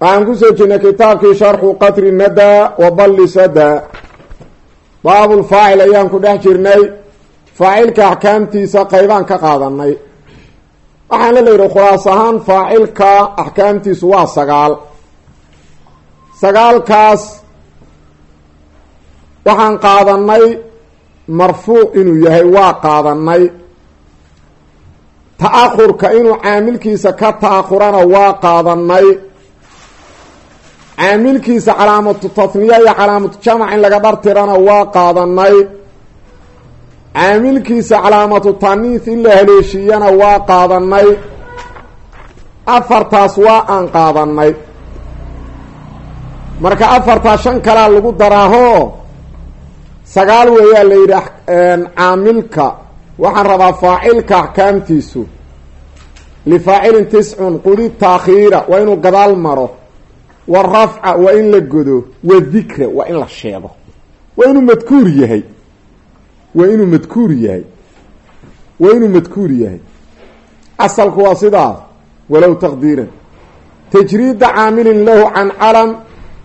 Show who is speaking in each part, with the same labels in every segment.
Speaker 1: waxaan ku soo jirnay kitaabkii sharxu qatri nada wa balli sada. Baabulfaacil ayaan ku dhex jirnay. Faacilka axkaamtiisa qaybaan ka qaadanay waxaan la yidhi khulaas ahaan faacilka axkaamtiisu waa sagaal. Sagaalkaas waxaan qaadanay marfuuc inuu yahay waa qaadanay ta-akhurka inuu caamilkiisa ka ta-akhurana waa qaadanay caamilkiisa calaamatu tatniya iyo calaamatu jamac in laga dhartirana waa qaadanay caamilkiisa calaamatu taniis in la haleeshiiyana waa qaadanay afartaas waa aan qaadanay marka afartaas shan kalaa lagu daraahoo sagaal weeyaa la yidhi caamilka. Waxaan rabaa faacilka axkaamtiisu. Lifaacilin tiscun qudi taakhiira waa inuu gadaal maro warafca waa in la godo wadikra waa in la sheego. Waa inuu madkuur yahay. Waa inuu madkuur yahay. Waa inuu madkuur yahay. Asalku waa sidaas. Walow taqdiiran. Tajriida caamilin lahu can calam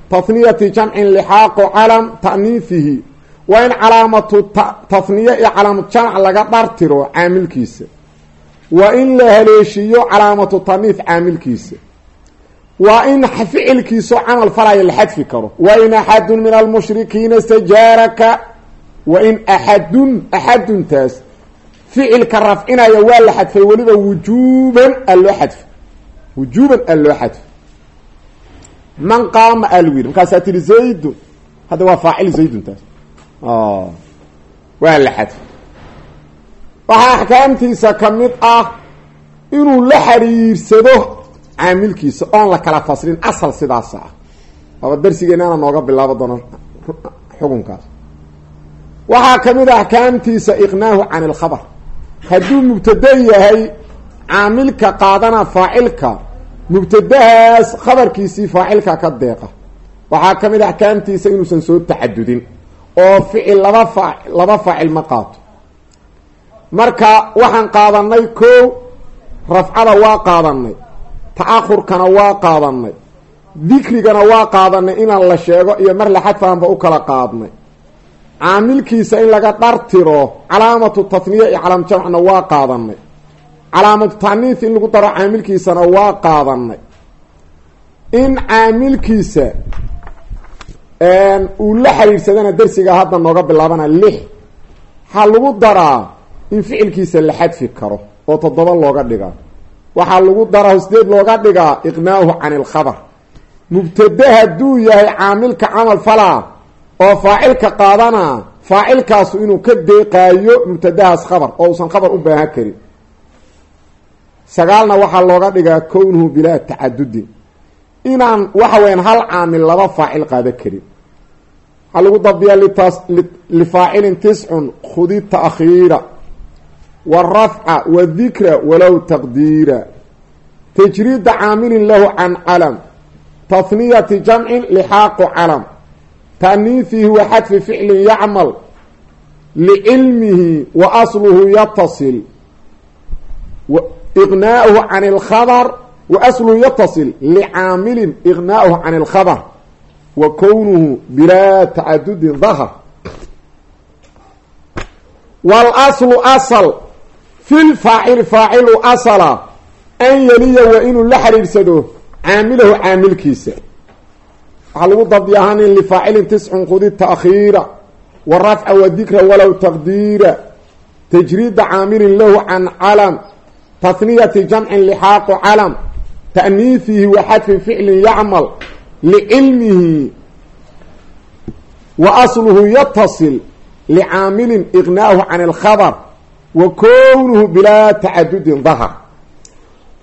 Speaker 1: tahniyati jamcin lixaaqo calam ta'niifihi. Waa in calaamatu tahniye iyo calaamatu jamc laga dhartiro caamilkiisa. Waa in la haleeshiiyo calaamatu taniif caamilkiisa waa in ficilkiisao camal falaya la xadfi karo. Wain axadun min almushrikiina stajaaraka wain axadun axaduntaas ficilka rafcinaya waa la xadfay weliba wujuuban aa loo xadfay wujuuban aa loo xadfay man qaama aa lagu yidhi markaasaa tiri zaydun hadda waa faacil zayduntaas. Waa la xadfay waxaa axkaamtiisa ka mid ah inuu la xiriirsado caamilkiisa oon la kala faslin asal sidaasa ah. Waaba darsigeenana nooga bilaabo doona xukunkaas. Waxaa ka mid axkaamtiisa iqnaahu can ilkhabar hadduu mubtade yahay caamilka qaadana faacilka. Mubtadahaas khabarkiisii faacilka ka deeqa. Waxaa ka mid axkaamtiisa inuusan soo tacadudin oo ficil laba faa laba faacil ma qaato. Marka waxaan qaadanay ko rafcada waa qaadanay ta-akhurkana waa qaadanay. Dikrigana waa qaadanay inaan la sheego iyo mar la xadfaanba u kala qaadnay. Caamilkiisa in laga dhartiro calaamatu tatniya iyo calaamatu jamcna waa qaadanay. Calaamatu taniif in lagu daro caamilkiisana waa qaadanay. In caamilkiisa uu la xiriirsadana darsiga hadda nooga bilaabana lix waxaa lagu daraa in ficilkiisa la xadfi karo oo toddoba looga dhigaa waxaa lagu daraa sideed looga dhigaa iqnaahu can ilkhabar mubtade hadduu yahay caamilka camal falaa oo faacilka qaadana faacilkaasu inuu ka deeqaayo mubtadahaas khabar oo uusan khabar u baahan karin. Sagaalna waxaa looga dhigaa kownuhu bilaa tacadudin inaan waxa weyaan hal caamil laba faacil qaada karin. Waxaa lagu litaas lifaacilin tiscun khudi taakhiira wrafca wadikra walow taqdiira tajriida caamilin lahu can calam tahniyati jamcin lixaaqu calam taaniifihi wa xadfi ficlin yacmal licilmihi wa asluhu yatasil iqnaauhu can اlkhabr wa asluhu yatasil licaamilin iqnaauhu can اlkhabr wa kownuhu bilaa tacadudin dahr wاlaslu asl fi lfaacili faacilu asla an yeliya waa inuu la xiriirsado caamilahu caamilkiisa. Waxaa lagu dabdi ahaanin lifaacilin tiscun qudi taakhiira wa rafca wa dikra walow taqdiira tajriida caamilin lahu can calam tahniyati jamcin lixaaqu calam ta'niifihi wa xadfi ficlin yacmal licilmihi wa asluhu yatasil licaamilin iqnaahu can اlkhabr wa kownuhu bilaa tacadudin dahr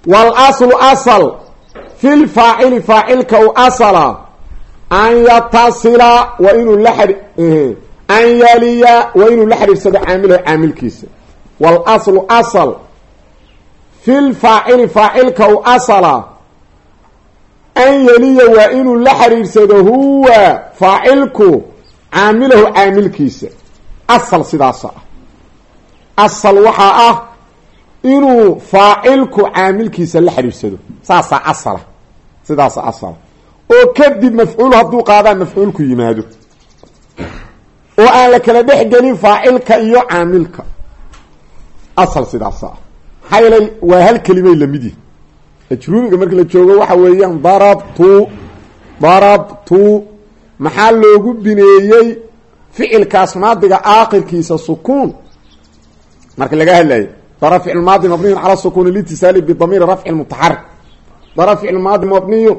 Speaker 1: wاlaslu asl fil faacili faacilka u asala an yatasila waa inuu la an yaliya waa inuu la xiriirsado caamilahu caamilkiisa. Wاlaslu asl fi lfaacili faacilka u asala an yeliya waa inuu la xiriirsado huwa faacilku caamilahu caamilkiisa. Asal sidaasa. ah asal waxaa ah inuu faacilku caamilkiisa la xiriirsado. Saasaa asala. Sidaasa asala oo kadib mafcuul hadduu qaadaan mafcuulku yimaado. Oo aan la kala dhex gelin faacilka iyo caamilka. Asal sidaasa ah. Maxaa yeelay waa hal kelimay la mid yihi ajruumiga marka la joogo waxa weeyaan darabtu darabtu. Maxaa loogu bineeyey ficilkaas maadiga aakhirkiisa sukuun marka laga hadlayo darab ficil maadi mabniyun cala sukuuni litisaali bidamiiri rafci mutaxarik darab ficil maadi mabniyu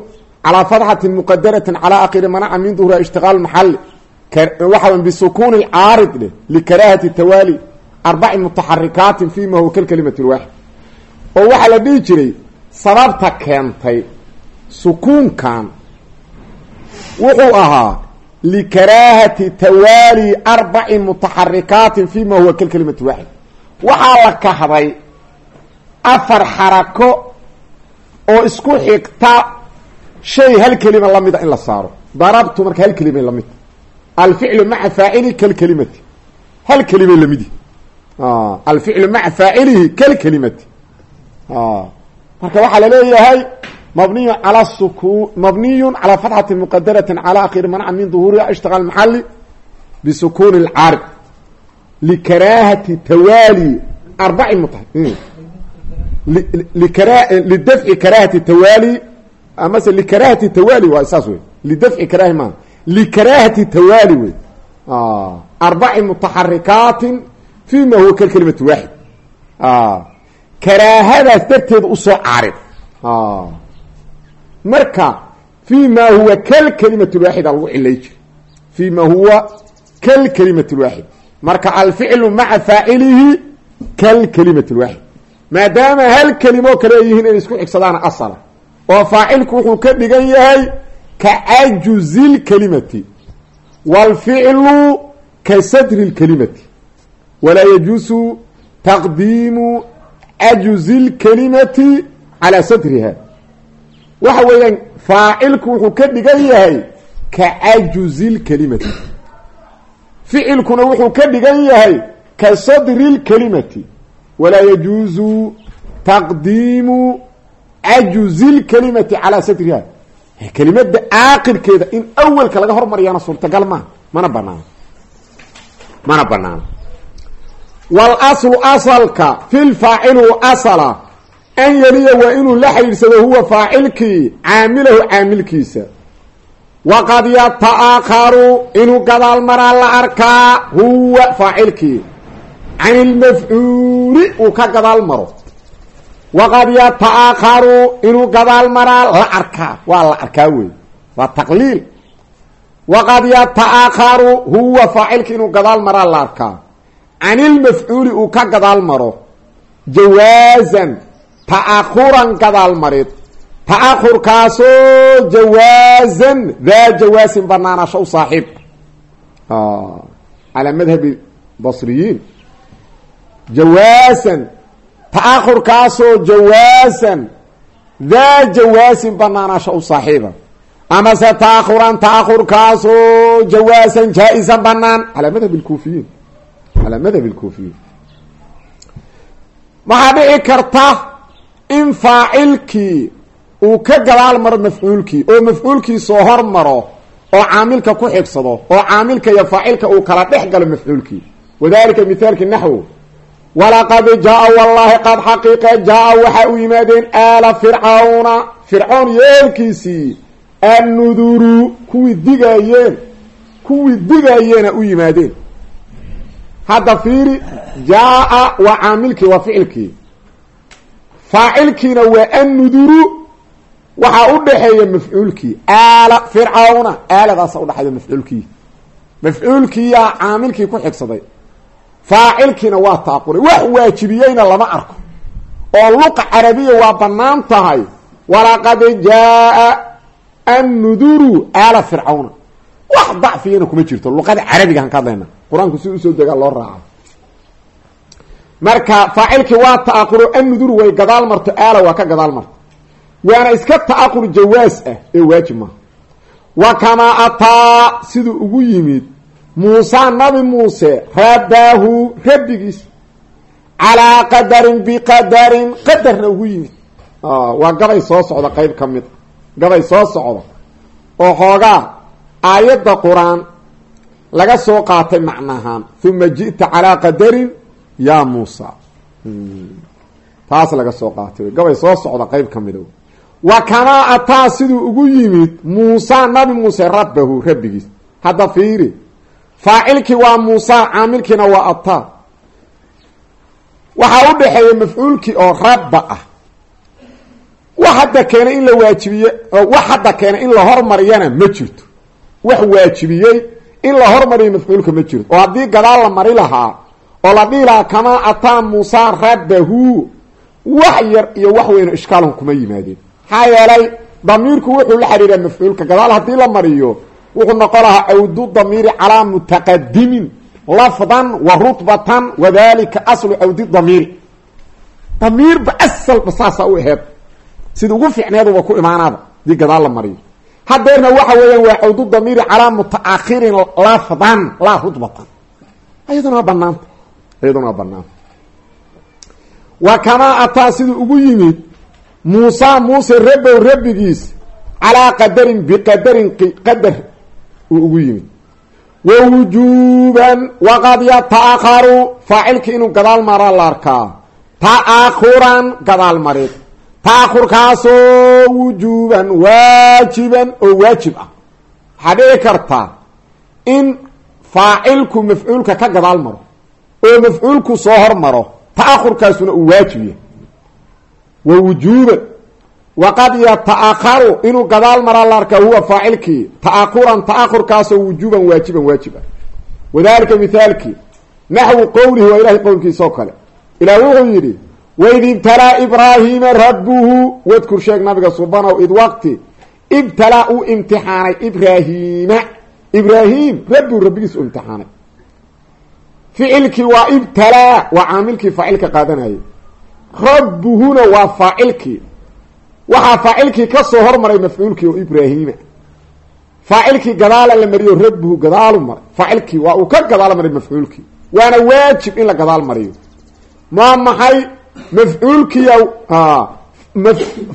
Speaker 1: calaa fatxati muqadarati calaa akhiri manaca min duhura ishtiqaal maxali waxa bisukuuni lcaarid leh likaraahati tawaali arbaci mutaxarikaatin fima huwa kalkalimati lwaaxid oo waxaa la dhihi jiray sababta keentay sukuunkan wuxuu ahaa likaraahati tawaali arbaci mutaxarikaatin fima huwa kalkalimati lwaaxid waxaa la kahday afar xarako oo isku xigta shay hal kelima lamida in la saaro. Darabtu marka hal kelimay la mid alficlu maca faacili kalkelimati hal kelimay lamidi alficlu maca faacilihi kalkelimati marka waxaa la leeyahay mabniyu ala suku mabniyu calaa fatxati muqadarati cala akhiri manca min duhuuriha ishtiqaal maxali bisukuni lcaarib likaraahati tawaali arbaci mut lidafci karaahati tawaali amase likaraahati tawaali waa saas wey lidafci karaahi maa likaraahati tawaali wey arbaci mutaxarikaatin fi ma huwa kalkelimati waaxid karaahadaas darteeda u soo caarid marka fi ma huwa kalkelimati lwaaxida lagu cilay jira fi ma huwa kalkelimati lwaaxid marka alficlu maca faacilihi kalkelimati lwaaxid maadaama hal kelimo kale ay yihiin inay isku xigsadaana asala oo faacilku wuxuu ka dhigan yahay kacajuzi lkelimati waalficlu ka sadri lkelimati walaa yajuusu taqdiimu cajuzi lkelimati calaa sadriha. Waxa weeyaan faacilku wuxuu ka dhigan yahay kacajuzi lkelimati ficilkuna wuxuu ka dhigan yahay ka sadri اlkelimati walaa yajuuzu taqdiimu cajuzi lkelimati calaa sadriha. Kelimada aakirkeeda in awelka laga hormariyana suurtagal maaha mana banaano mana banaano wاlaslu asalka fi lfaacilu asla an yeliya waa inuu la xidhiidsado huwa faacilkii caamilahu caamilkiisa waqad yataakaru inuu gadaal maraa la arkaa huwa faacilkii can ilmafcuuli uu ka gadaal maro waqad yataakaru inuu gadaal maraa la arkaa waa la arkaa wey waa taqliil waqad yataakaru huwa faacilka inuu gadaal maraa la arkaa can ilmafcuuli uu ka gadaal maro jawaazan ta'akuran gadaal marid ta'akurkaasoo jawaazan daa jawaasin banaanasho u saaxiib. Calaa madhabi basriyiin. Jawaasan ta'akurkaasoo jawaasan daa jawaasin banaanaasho u saaxiiba amase ta'akuran ta'akurkaasoo jawaasan jaa-isan banaan calaa madhab lkuufiyiin calaa madhab lkuufiyiin waxaa dhici karta in faacilkii uu ka gadaal maro mafcuulkii oo mafcuulkii soo hormaro oo caamilka ku xigsado oo caamilka iyo faacilka uu kala dhex galo mafcuulkii wadalika mithaalki naxwo walaqad jaa wallaahi qad xaqiiqe jaa waxaa u yimaadeen aala fircawna fircoon yeelkiisii annuduru kuwii digaayeen kuwii digaayeena u yimaadeen. Hadda fiiri jaa waa caamilkii waa ficilkii. Faacilkiina waa annuduru waxaa u dhaxeeya mafcuulkii aala fircawna aaladaasa udhaxeeya mafcuulkii. Mafcuulkiiyaa caamilkii ku xigsaday. Faacilkiina waa taaquray. Wax waajibiyeyna lama arko. Oo luqa carabiya waa bannaan tahay. Walaqad jaa annuduru aala fircawna. Wax dacfigana kuma jirto. Luqada carabigaan ka hadlayna. Qur'aanku si u soo degaa loo raaca marka faacilkii waa ta'aquro annuduru way gadaal marto. Aala waa ka gadaal marto waana iska ta'aqur jawaas ah ee waajib maaha. Wa kamaa ataa siduu ugu yimid muusa nabi muuse rabaahu rabbigiis calaa qadarin biqadarin qadarna ugu yimid. Waa gabay soo socda qeyb ka mid gabay soo socda oo xoogaa aayadda qur'aan laga soo qaatay macnahaan. Uma ji'ta calaa qadarin yaa muusa. Taas laga soo qaatay. Gabay soo socda qeyb ka mida wa kamaa ataa siduu ugu yimid muusa nabi muuse rabbahu rabbigiis. Hadda fiiri. Faacilkii waa muusa caamilkiina waa ataa waxaa u dhexeeya mafcuulkii oo rabba ah. Wax hadda keenay in la waajibiye wax hadda keenay in la hormariyana ma jirto. Wax waajibiyey in la hormariyo mafcuulka ma jirto. Oo haddii gadaal la mari lahaa oo la lahaa kamaa ataa muusa rabbahu wax yar iyo wax weyno ishkaalhu kuma yimaadeen maxaa yeelay damiirku wuxuu la xidhiiraa mafcuulka. Gadaal haddii la mariyo wuxuu noqon lahaa awdu damiiri calaa mutaqadimin lafdan wa rutbatan wadalika aslu awdi damiiri. Damiirba asalba saasa u aheed sida ugu fiicneeduba ku imaanaaba haddii gadaal la mariyo. Hadeerna waxa weeyaan waa awdu damiiri calaa mutaakhirin lafdan laa rutbatan. Ayaduna waa banaanta iyaduna waa banaanta wa kamaa ataa siduu ugu yimid muusa muuse rabow rabbigiis calaa qadarin biqadarin qadar uu ugu yimid. Wa wujuuban waqad yataakharu faacilki inuu gadaal maraa la arkaa. Ta'akhuran gadaal marid ta'akhurkaasoo wujuuban waajiban oo waajib ah. Waxaa dhici kartaa in faacilku mafcuulka ka gadaal maro oo mafcuulku soo hormaro ta'akhurkaasuna uu waajib yahay wa wujuuban waqad yataakharu inuu gadaal maraa la arkaa huwa faacilkii ta'akuran ta'akurkaasoo wujuuban waajiban waajib ah wadalika mithaalkii naxwu qowlihi waa ilahay qowlkiisa oo kale ilaah wuxuu yidhi waid ibtalaa ibraahiima rabbuhu wadkur sheeg nabiga subanow id waqti ibtalaa uu imtixaanay ibraahiima ibraahim rabbihu rabbigiis u rabbuhuna waa faacilkii. Waxaa faacilkii ka soo hormaray mafcuulkii oo ibraahiima faacilkii gadaala la mariyo rabbuhu gadaalu maray. Faacilkii waa uu ka gadaal maray mafcuulkii. Waana waajib in la gadaal mariyo. Maa maxay mafcuulkiya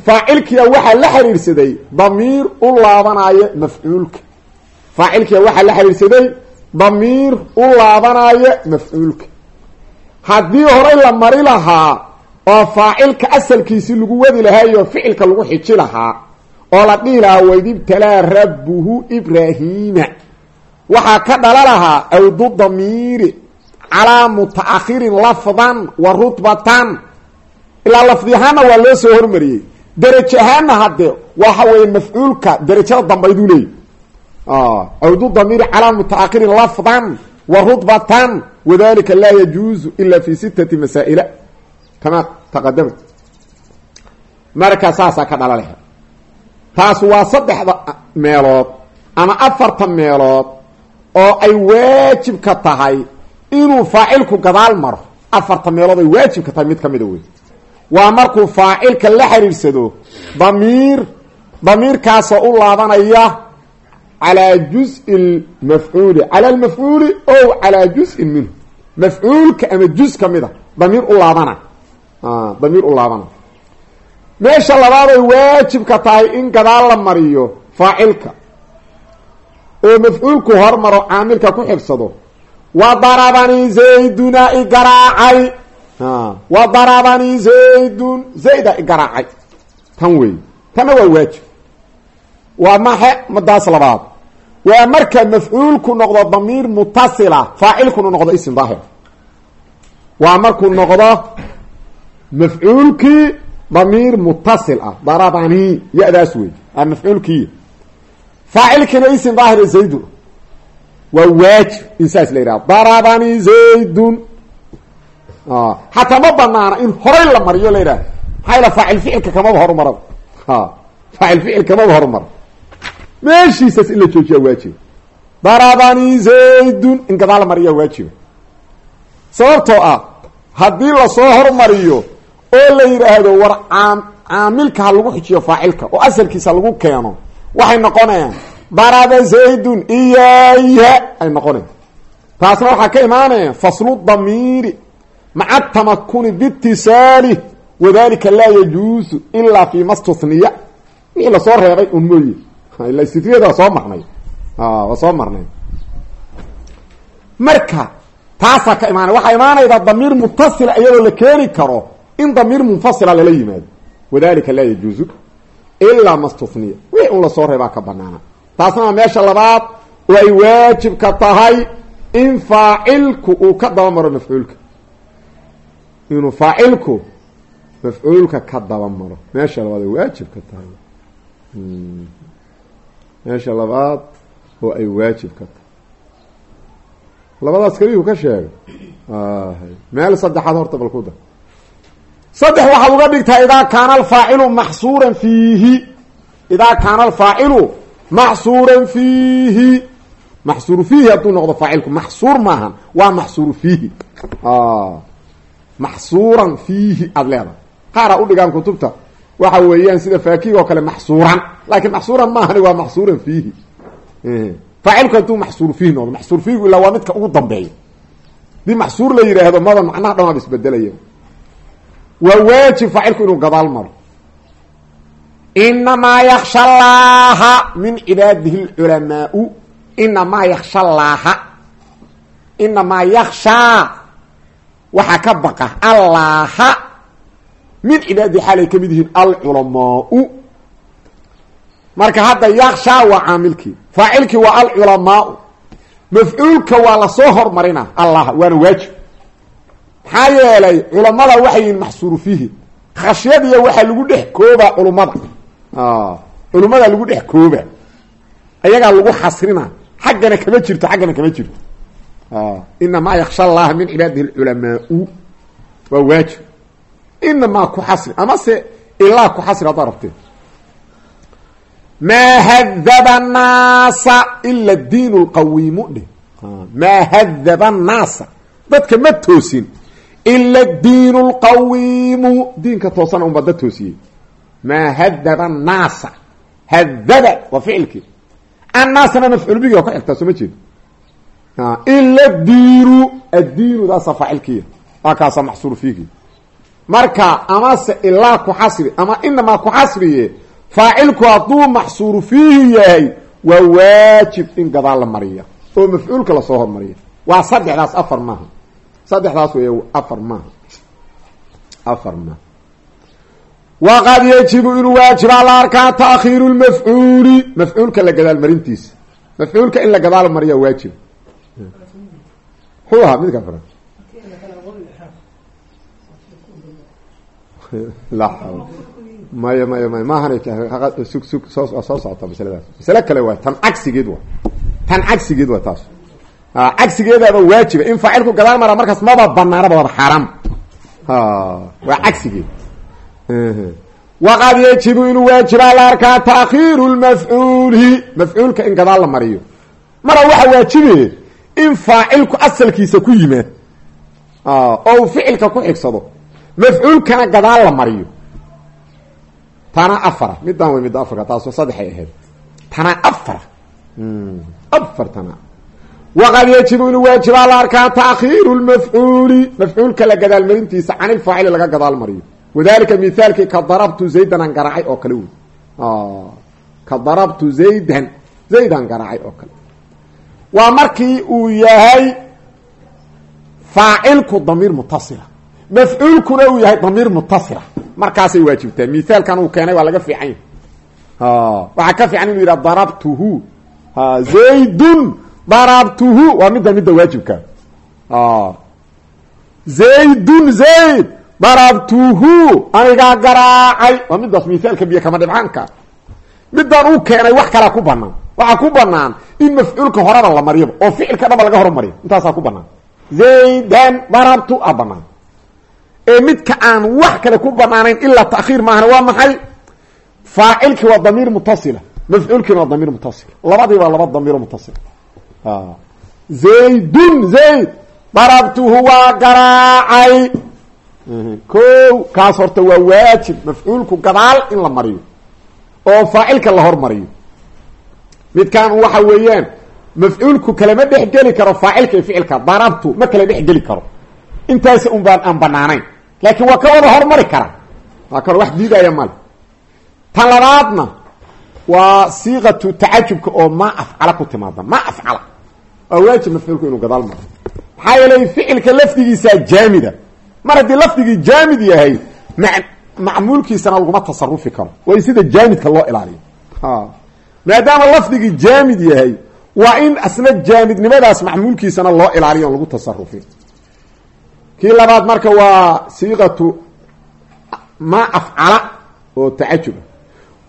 Speaker 1: faacilkiya waxaa la xiriirsaday? Damiir u laabanaya mafcuulka. Faacilkiya waxaa la xiriirsaday? Damiir u laabanaya mafcuulka. Haddii horay la mari lahaa oo faacilka asalkiisii lagu wadi lahaayo ficilka lagu xiji lahaa oo la dhihi lahaa waid ibtalaa rabbuhu ibraahiima. Waxaa ka dhala lahaa awdu damiiri calaa mutaakhirin lafdan wa rutbatan. Ilaa lafdi ahaanna waa loo soo hormariyey. Ahaanna hadde waxa weeye mafcuulka derajada dambayduu leeyay awdu damiiri calaa mutaakhirin lafdan wa rutbatan. Wadalika laa yajuuzu ila fi sitati masaa'ila. Kama taqadama marka saasaa ka dhala taas waa saddexda meelood ama afarta meelood oo ay waajibka tahay inuu faacilku gadaal maro. Afarta meelood ay waajibka tahay mid ka mida wey waa markuu faacilka la xiriirsado damiir damiirkaasoo u laabanaya calaa juz-i lmafcuuli cala lmafcuuli o calaa juz-in minhu. Mafcuulka ama juz ka mida damiir u laabana damiir u laabana meesha labaad ay waajibka tahay in gadaal la mariyo faacilka. oo mafcuulku hormaro caamilka ku xibsado wa darabanii zayduna igaraacay wa darabanii zaydun zayda igaraacay tan wey tanna waa waajib. Waa maxe madaas labaad. Waa marka mafcuulku noqdo damiir mutasila faacilkuna noqdo ism daahir waa markuu noqdo mafcuulkii damiir mutasil ah darabanii ya-daas wey aa mafcuulkii faacilkiina ism daahir zaydun waa waajib in saas la yidhaha darabanii zaydun xataa ma banaana in horay la mariyo la yidhaha maxaa yala faacil ficilka kamaba hormaraba faacil ficilkamaba horumar meeshiisaas in la joojiyaa waajiba darabani zaydun in gadaal mariyaa waajiba sababtoo ah haddii la soo hormariyo oo la yidhaahdo war caam caamilka ha lagu xijiyo faacilka oo asalkiisa lagu keeno waxay noqonayaan daraba zaydun iyaya ay noqonayan taasna waxaa ka imaanaya faslu damiiri maca tamakuni biitisaali wadalika laa yajuusu ilaa fi ma stuniya wixii la soo reebay un mooye. Ila istiniyada waa soo marnay. Waa soo marnay. Marka taasaa ka imaanaya. Waxaa imaanayda damiir mutasila iyadoo la keeni karo in damiir munfasila lala yimaado. Wadalika laa yajuusu ilaa ma stuniya wixii un la soo reebaa ka banaana. Taasna meesha labaad. Oo ay waajibka tahay in faacilku uu ka dabamaro mafcuulka. Inuu faacilku mafcuulka ka dabamaro. Meesha labaad ay waajibka tahay. Meesha labaad oo ay waajibka tahay. Labadaas keliyuu ka sheegay. Meel saddexaad horta bal ku dar saddex waxaad uga dhigtaa idaa kaana alfaacilu maxsuuran fiihi. Idaa kaana alfaacilu maxsuuran fiihi. Maxsuuru fiihi hadduu noqdo faacilku. Maxsuur maahan. Waa maxsuuru fiihi. Maxsuuran fiihi aada leedahay. Qaaraa udhigaan kutubta. Waxa weeyaan sida faakiga oo kale maxsuuran. Laakiin maxsuuran maahani waa maxsuuran fiihi. Faacilku hadduu maxsuuru fiihi noqdo. Maxsuur fiihigu ilaa waa midka ugu dambeeya. Hadii maxsuur la yidhaahdo maba macnaha dhan isbedelaya waa waajib faacilku inuu gadaal maro. Inamaa yaksha allaaha min cibaadihi lculamaau inamaa yaksha allaaha inamaa yakshaa waxaa ka baqa allaaha min cibaadihi xaalay ka mid yihiin alculamaau marka hadda yakshaa waa caamilkii. Faacilkii waa alculamaau mafcuulka waa la soo hormarina allah waana waajib maxaa yeelay culamada waxay maxsuuru fiihi. Khashyadiya waxaa lagu dhex koobaa culummada culummada lagu dhex kooba. Ayagaa lagu xasrina. Xaggana kama jirto xaggana kama jirto. Inamaa yaksha allaha min cibaadihi lculamaau waa waajib. Inamaa ku xasri amase ilaa ku xasri haddaa rabtee. Maa hadaba naasa ila diin lqawiimu dheh maa hadaba naasa. Dadka ma toosin ila diin lqawiimu diinka toosana unbaa dad toosiyey maa hadaba naasa hadaba waa ficilkii annaasna mafcuul bigi waa ku xigtaa soo ma jeedo ila diinu addiinu daasa faacilkiya waa kaasa maxsuur fiigi marka amase ilaa ku xasri ama inamaa ku xasriye faacilku hadduu maxsuuru fiihi yahay waa waajib in gadaal la mariya oo mafcuulka la soo hormariya waa saddexdaas afar maaha saddexdaas wey afar maaha afar maaha waqad yajibu inuu waajibaa la arkaa taakhiiru lmafcuuli mafcuulka la gadaal marintiisa mafcuulka in la gadaal mariya waajib muxuu ahaa midka fara maya maya maya maahan sug sug soo socota masaladaas masale kale waay tan cagsigeed waa tan cagsigeed waa taas cagsigeedaaba waajiba in faacilku gadaal mara markaas maba banaanaba waaba xaaraam. Waa cagsigeed waqad yajibu inuu waajibaa la arkaa taakhiiru lmafcuuli mafcuulka in gadaal la mariyo. Mara waxa waajibe in faacilku asalkiisa ku yimaad oo uu ficilka ku xigsado. Mafcuulkana gadaal la mariyo. Tana afara midaan way midda afarka taasoo saddexay ahayd. Tana afara afar tana waqad yajibu inuu waajibaa la arkaa taakhiiru lmafcuuli mafcuulka la gadaal marintiisa can ilfaacili laga gadaal mariyo wadalika mithaalkii ka darabtu zaydan aan garaacay oo kale wey ka darabtu zaydan zaydan garaacay oo kale waa markii uu yahay faacilku damiir mutasila mafcuulkuna uu yahay damiir mutasila markaasay waajibtaa mithaalkan uu keenay waa laga fiican yahy waxaa ka fiican inuu yidhaha darabtuhu zaydun darabtuhu waa midda midda waajibka. zaydun zayd darabtuhu anigaa garaacay. waa midaas mithaalka biyo kama dhibcaanka. midaan uu keenay wax kalaa ku banaan. waxaa ku banaan in mafcuulka horeba la mariyaba oo ficilka dhaba laga hormariyo. intaasaa ku banaan. zaydan darabtu a banaan. ee midka aan wax kale ku banaanayn ilaa taakhiir maahana waa maxay? faacilkii waa damiir mutasila mafcuulkiina waa damiir mutasil labadii waa laba damiiro mutasil zaydun zayd darabtuhu waa garaacay ko kaas horta waa waajib mafcuulku gadaal in la mariyo oo faacilka la hormariyo midkan waxa weeyaan mafcuulku kalama dhex geli karo faacilka iyo ficilka darabtu ma kala dhex geli karo intaas un baan aan banaanayn laakiin waa ka wada hormari kara waa kalo wax diidaya male tan labaadna waa siiqatu tacajubka oo ma afcala ku timaada ma afcala. Waa waajib mafcuulku inuu gadaal maro. Maxaa yeelay ficilka lafdigiisaa jaamida. Mar haddii lafdigii jaamid yahay ma macmuulkiisana laguma tasarufi karo. Waa in sida jaamidka loo ilaaliyo. Maadaama lafdigii jaamid yahay waa in asna jaamidnimadaas macmuulkiisana loo ilaaliyo lagu tasarufin kii labaad marka waa siiqatu ma afcala oo tacajuba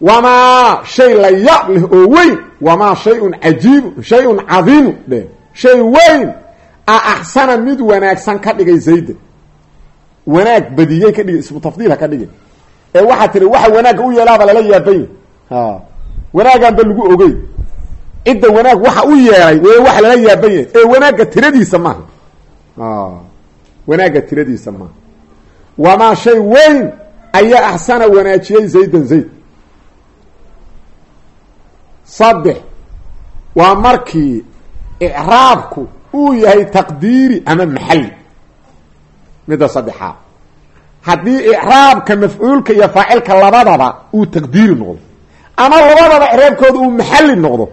Speaker 1: wamaa shay la yaab leh oo weyn wamaa shayun cajiibu shayun cadiimu dhe shay weyn a axsana mid wanaagsan ka dhigay zayda wanaag badiyey ka dhigay ismu tafdiil ha ka dhigay ee waxaa tiri waxa wanaagga u yeelaaba lala yaabanya wanaagaanba lagu ogey cidda wanaag waxa u yeelay w waxa lala yaaban yahay ee wanaagga tiradiisa maaha wanaagga tiradiisa maaha wamaa shay weyn ayaa axsana wanaajiyey zaydan zayd saddex waa markii icraabku uu yahay taqdiiri ama maxalli midda saddexaad. Haddii icraabka mafcuulka iyo faacilka labadaba uu taqdiiri noqdo ama labadaba icraabkooda uu maxalli noqdo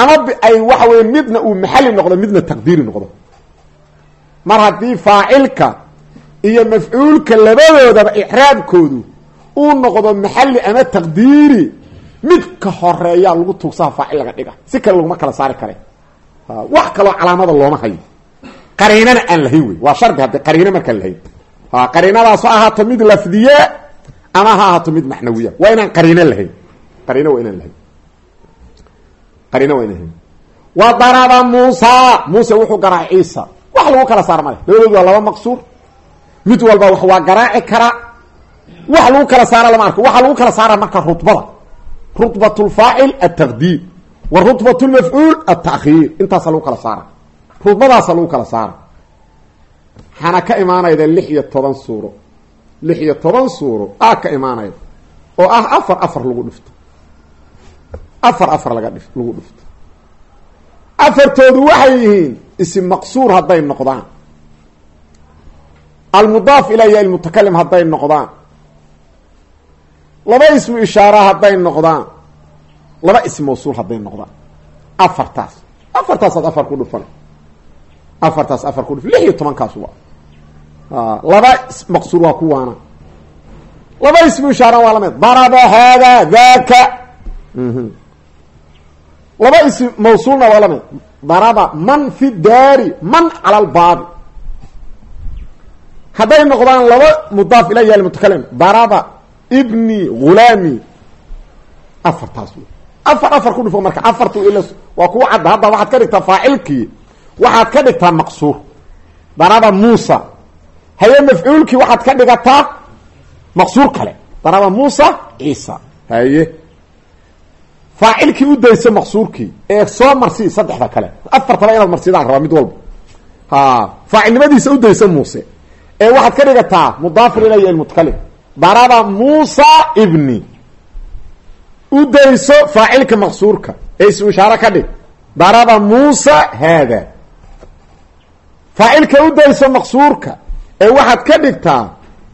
Speaker 1: ama ay waxa weya midna uu maxalli noqdo midna taqdiiri noqdo. Mar haddii faacilka iyo mafcuulka labadoodaba icraabkoodu uu noqdo maxalli ama taqdiiri mid ka horeeyaa lagu tuugsaha faacil laga dhiga. Si kale laguma kala saari kare. Wax kaloo calaamada looma hayo qariinana aan lahayn wey waa shardi haddi qariino markaan lahayn. Qariinadaas ha ahaato mid lafdiye ama ha ahaato mid macnawiya waa inaan qariino lahayn. Qariino waa inaan lahayn. Qariino waa inaan lahayn. Wa daraba muusa. Muuse wuxuu garaacay ciisa. Wax lagu kala saara male labadood waa laba maqsuur. Mid walba wax waa garaaci karaa wax lagu kala saara lama arko. Waxaa lagu kala saara marka rutbada rutbat lfaacil altaqdiim wa rutbat lmafcuul altakhiir intaasa lagu kala saara. Rutbadaasa lagu kala saara. Waxaana ka imaanayda lix iyo toban suuro. Lix iyo toban suuro aa ka imaanayda. Oo ah afar afar lagu dhifto afar afar laga dhif lagu dhifto afartoodu waxay yihiin isim maqsuur hadday noqdaan. Almudaaf ilaya almutakalim hadday noqdaan laba ismu ishaara hadday noqdaan. Laba ism mawsuul hadday noqdaan. Afartaas. Afartaasaad afar ku dhufan. Afartaas afar ku dhuf lix iyo tobankaas waa. Laba maqsuur waa kuwaana laba ismu ishaara waa la mid daraba haada daka laba ism mawsuulna waa la mid daraba man fi daari man cala lbaabi hadday noqdaan laba mudaaf ilaya almutakalim daraba ibni gulaami afartaas wey. Afar afar ku dhufo marka. Afartu il waa kuwa cadda. Hadda waxaad ka dhigtaa faacilkii. Waxaad ka dhigtaa maqsuur. Daraba muusa. Haye mafcuulkii waxaad ka dhigataa maqsuur kale. Daraba muusa ciisa. Haye. Faacilkii u dayso maqsuurkii ee soo marsii saddexda kale. Afartaba inaad marsidaan rabaa mid walba. Ha faacilnimadiisa u dayso muuse. Ee waxaad ka dhigataa mudaafir ilaya almutakalim daraba muusa ibni. U dayso faacilka maqsuurka. Ee ismu ka dhig. Daraba muusa haada. Faacilka u dayso maqsuurka. Ee waxaad ka dhigtaa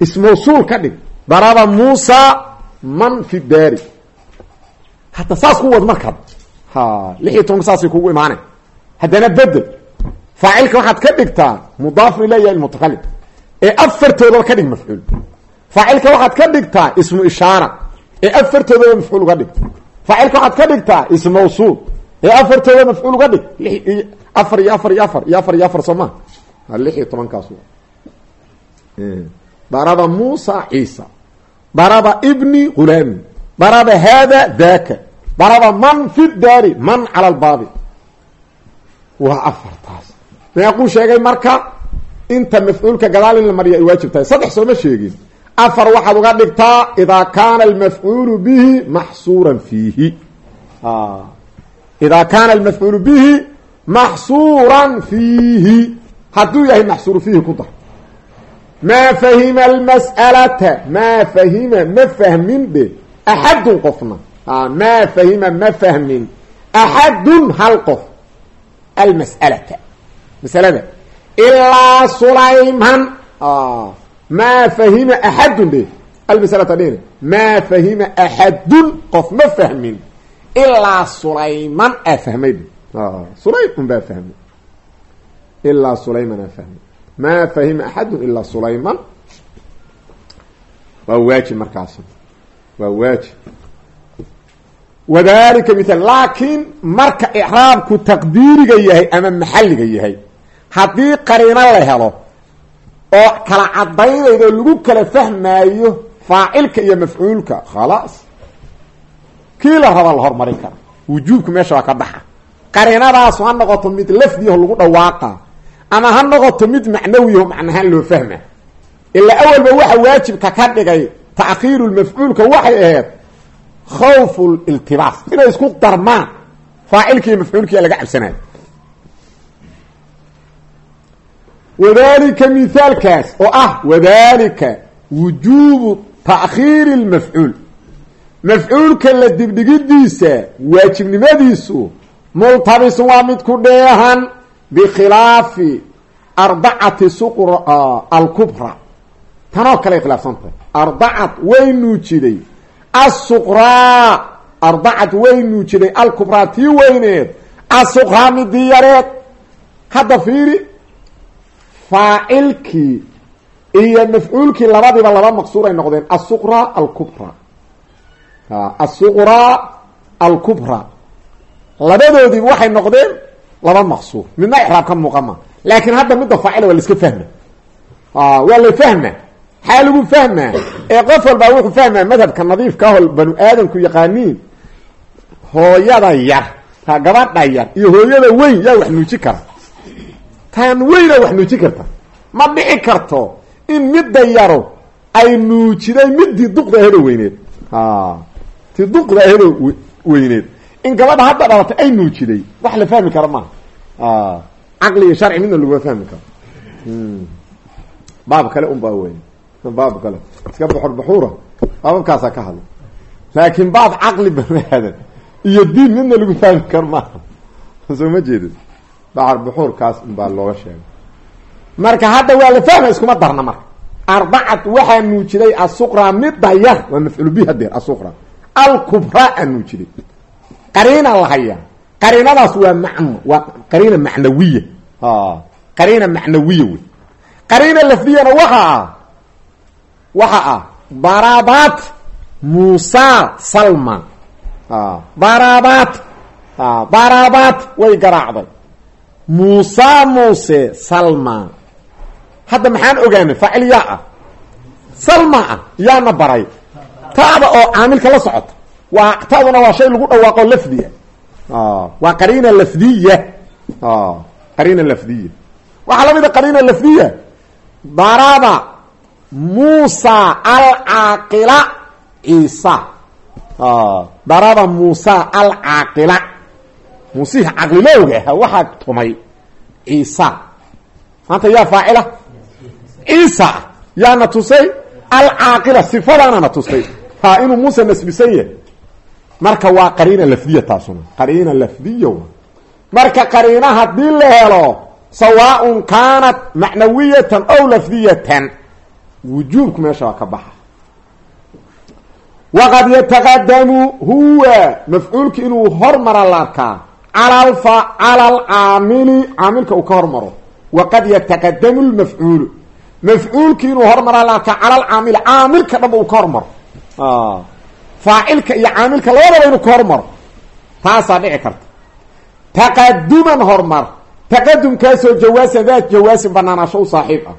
Speaker 1: ismawsuul ka dhig. Daraba muusa man fi daari. Hadda saas ku wad markaad ha lix iyo tobanka saasay kugu imaanay haddana bedel faacilka waxaad ka dhigtaa mudaafir ilaya almutakalim ee afartoodaba ka dhig mafcuul faacilka waxaad ka dhigtaa ismu ishaara. Ee afartoodaba mafcuul uga dhig. Faacilka waxaad ka dhigtaa ism mawsuul. Ee afartooda mafcuul uga dhig. Li afar iyo afar iyo afar iyo afar iyo afar soo maa lix iyo tobankaas daraba muusa ciisa. Daraba ibni gulaami. Daraba hada daka daraba man fi daari man cala lbaabi waa afartaas. Meequu sheegay marka inta mafcuulka gadaal in la mariya ay waajib tahay. Saddex sooma sheegin afar waxaad uga dhigtaa idaa kaana almafcuulu bihi maxsuuran fiihi. Idaa kaana almafcuulu bihi maxsuuran fiihi. Hadduu yahay maxsuuru fiihi ku dar. Maa fahima almas'alata maa fahima ma fahmin dhe axadun qofna. Maa fahima ma fahmin axadun hal qof. Almas'alata. Masalada. Ilaa sulayman maa fahima axadun dhe almasalata dhn maa fahima axadun qof ma fahmin ilaa sulayman aa fahmay sulayman baa fahmay ilaa sulayman aa fahmay maa fahima axadun ilaa sulayman waa waajib markaas waa waajib wadalika mithal laakiin marka icraabku taqdiiriga yahay ama maxalliga yahay haddii qariino la helo oo kala cadaynaydo lagu kala fahmaayo faacilka iyo mafcuulka. Khalaas. Kii la raba la hormarin kara? Wujuubku meesha waa ka baxa. Qariinadaasu ha noqoto mid lafdiyaho lagu dhawaaqa ama ha noqoto mid macnawiyaho macnahaan loo fahma. Ilaa awalba waxa waajibka ka dhigay ta'khiiru lmafcuulka waxay ahayd khawfu liltibaas inay isku darmaan faacilki iyo mafcuulkiya laga cabsanayo wadalika mithaalkaas oo ah wadalika wujuubu ta'khiiri lmafcuul mafcuulka la dibdhigidiisa waajibnimadiisu multabisun waa mid ku dheehan bikhilaafi ardacati suqra alkubra. Tanoo kale ay khilaafsantahay ardacat way nuujiday asuqraa ardacat way nuujiday alkubraa tii weyneed asuqraa midii yareed hadda fiiri faacilkii iyo mafcuulkii labadiiba laba maqsuur ay noqdeen asuqraa alkubra. Asuqraa alkubra. Labadoodiiba waxay noqdeen laba maqsuur. Midna ixraab ka muuqama laakiin hadda midda faacila waa la iska fahma waa la fahma xaa lagu fahmaa ee qof walbaa wuxuu fahmaa madhabka nadiifka ahol banu aadamku yaqaaniin hooyada yar ha gabadha yar iyo hooyada weyn yaa wax nuuji kara taan weyna wax nuuji karta. Ma dhici karto in midda yaro ay nuujiday midii duqda ahedoo weyneed. Ti duqda ahedoo weyneed. In gabadha hadda dhalatay ay nuujiday wax la fahmi kara maaha. Caqli iyo sharci midna laguma fahmi karo. Baab kale un baa weyn. Baab kale. Iska buxur buxuura. Baababkaasaa ka hadla. Laakiin baab caqli banaadan iyo diin midna lagu fahmi karo maaha. Soo ma jeedid baxar buxuurkaas un baa looga sheegay. Marka hadda waa la fahma iskuma darna marka. Arbacat waxaa nuujiday asuqra midda yar waa mafcuul bi hadeer asuqra. Alkubraa aa nuujiday qariina la hayaa. Qariinadaas waa macno waa qariina macnawiya. Qariina macnawiya wey. Qariina lafdiyana waxa ah waxa ah barabat musa salma barabat barabat way garaacday musa muuse salma. Hadda maxaan ogaanay? Faacil yaa ah. Salma ah yaana baray. Taada oo caamilka la socota waa taduna waa shay lagu dhawaaqo lafdiya waa qariina lafdiya. Qariina lafdiya. Waxaa la mid a qariina lafdiya. Daraba muusa alcaaqila ciisa. Daraba muusa alcaaqila muusiha caqlilowga ah waxaa tumay ciisa maanta yaa faacila? Ciisa yaana tusay? Alcaaqila sifadaanana tusay. Ha inuu muuse nasbisan yahay. Marka waa qariina lafdiya taasuna. Qariina lafdiya marka qariina haddii la helo sawaaءn kaanat macnawiyatan aw lafdiyatan wujuubku meesha waa ka baxa. Waqad yataqadamu huwa mafcuulki inuu hormara la arkaa cala alcaamili caamilka uu ka hormaro. Waqad yataqadamu lmafcuulu mafcuulki inuu hormaraa la arkaa cala alcaamili caamilka dhanba uu ka hormaro. Faacilka iyo caamilka labadaba inuu ka hormaro. Taasaa dhici karta. Taqaduman hormar. Taqadumkaasoo jawaasa daat jawaasin banaanaasho u saaxiib ah.